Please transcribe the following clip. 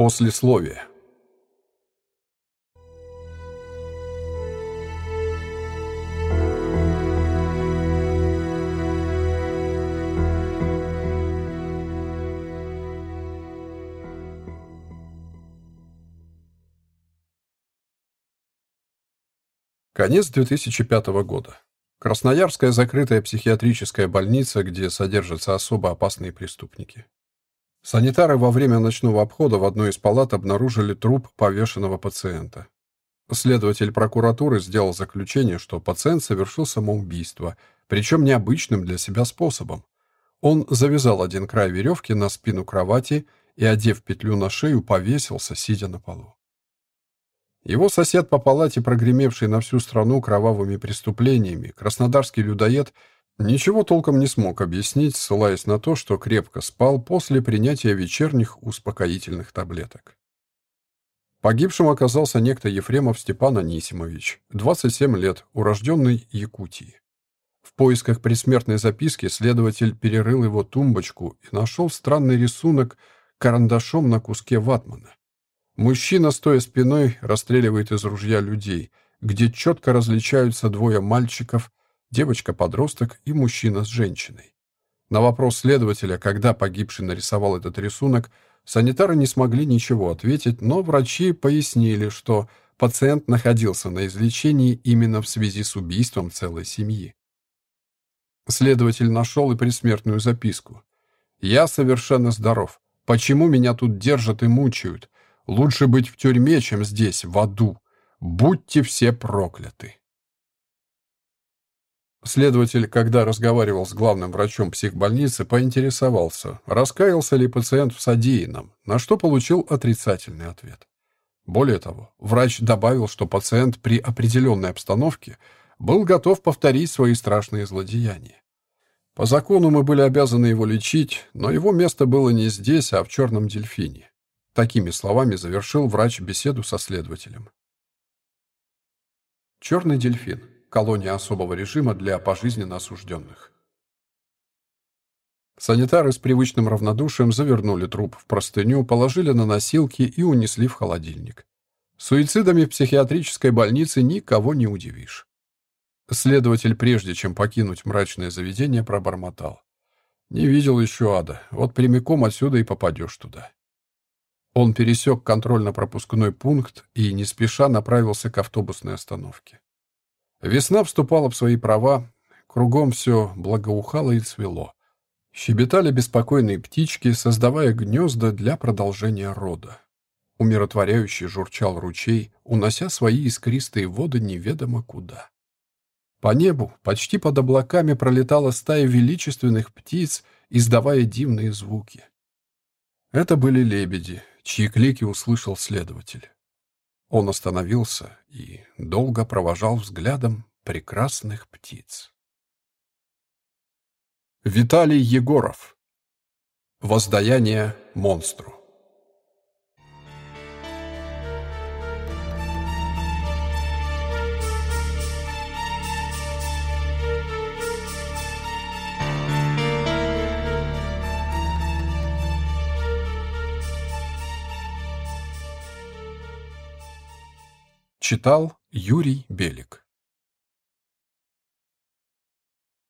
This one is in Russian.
Послесловие. Конец 2005 года. Красноярская закрытая психиатрическая больница, где содержатся особо опасные преступники. Санитары во время ночного обхода в одной из палат обнаружили труп повешенного пациента. Следователь прокуратуры сделал заключение, что пациент совершил самоубийство, причем необычным для себя способом. Он завязал один край веревки на спину кровати и, одев петлю на шею, повесился, сидя на полу. Его сосед по палате, прогремевший на всю страну кровавыми преступлениями, краснодарский людоед, Ничего толком не смог объяснить, ссылаясь на то, что крепко спал после принятия вечерних успокоительных таблеток. Погибшим оказался некто Ефремов Степан Анисимович, 27 лет, урожденный Якутии. В поисках предсмертной записки следователь перерыл его тумбочку и нашел странный рисунок карандашом на куске ватмана. Мужчина, стоя спиной, расстреливает из ружья людей, где четко различаются двое мальчиков, девочка-подросток и мужчина с женщиной. На вопрос следователя, когда погибший нарисовал этот рисунок, санитары не смогли ничего ответить, но врачи пояснили, что пациент находился на излечении именно в связи с убийством целой семьи. Следователь нашел и предсмертную записку. «Я совершенно здоров. Почему меня тут держат и мучают? Лучше быть в тюрьме, чем здесь, в аду. Будьте все прокляты». Следователь, когда разговаривал с главным врачом психбольницы, поинтересовался, раскаялся ли пациент в содеянном, на что получил отрицательный ответ. Более того, врач добавил, что пациент при определенной обстановке был готов повторить свои страшные злодеяния. По закону мы были обязаны его лечить, но его место было не здесь, а в черном дельфине. Такими словами завершил врач беседу со следователем. Черный дельфин колония особого режима для пожизненно осужденных. Санитары с привычным равнодушием завернули труп в простыню, положили на носилки и унесли в холодильник. Суицидами в психиатрической больнице никого не удивишь. Следователь, прежде чем покинуть мрачное заведение, пробормотал. «Не видел еще ада. Вот прямиком отсюда и попадешь туда». Он пересек контрольно-пропускной пункт и не спеша направился к автобусной остановке. Весна вступала в свои права, кругом все благоухало и цвело. Щебетали беспокойные птички, создавая гнезда для продолжения рода. Умиротворяющий журчал ручей, унося свои искристые воды неведомо куда. По небу, почти под облаками, пролетала стая величественных птиц, издавая дивные звуки. Это были лебеди, чьи клики услышал следователь. Он остановился и долго провожал взглядом прекрасных птиц. Виталий Егоров. Воздаяние монстру. Читал Юрий Белик